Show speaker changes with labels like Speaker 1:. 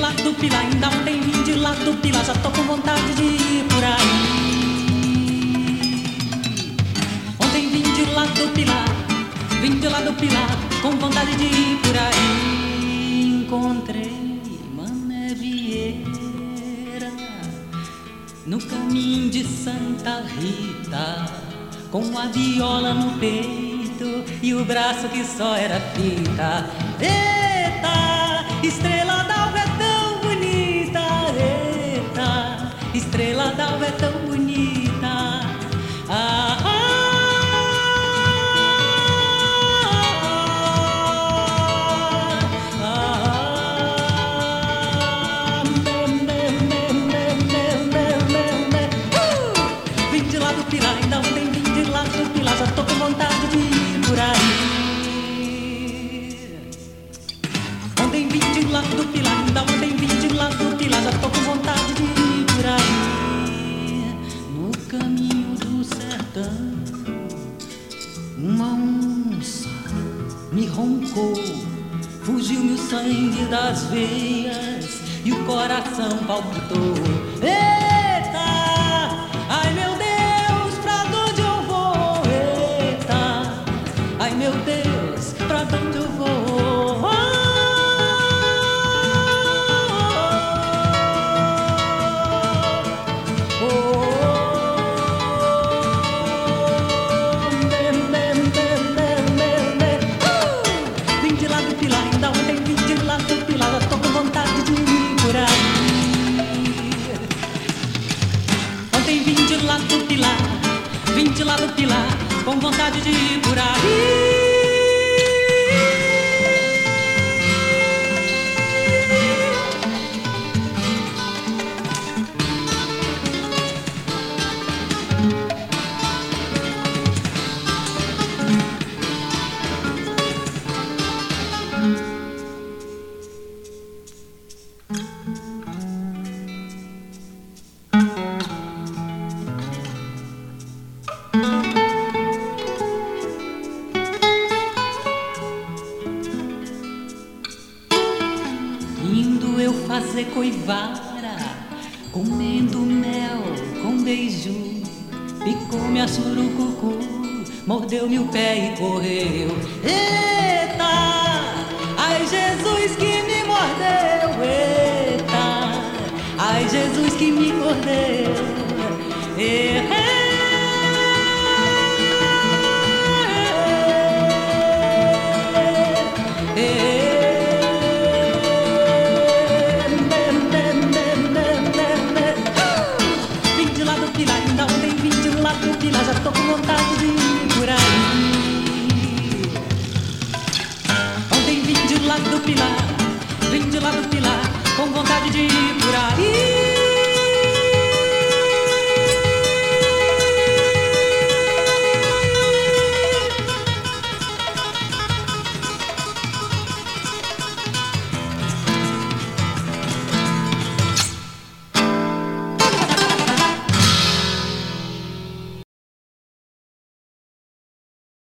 Speaker 1: lá do Pilar, ainda ontem vim de lá do Pilar, já tô com vontade de ir por aí. Ontem vim de lá do Pilar, vim de lá do Pilar, com vontade de ir por aí. Encontrei Mané Vieira no caminho de Santa Rita, com a viola no peito e o braço que só era fita. Eita, estrela velvet roncou, fugiu-me o sangue das veias e o coração palpitou. Eita! Ai meu Deus, pra onde eu vou? Eita! Ai meu Deus, com vontade de ir por aí. Fazer coivara, comendo mel com beiju, picou-me a surucucu, mordeu-me o pé e correu. Eita! Ai Jesus que me mordeu! Eita! Ai Jesus que me mordeu! Eita!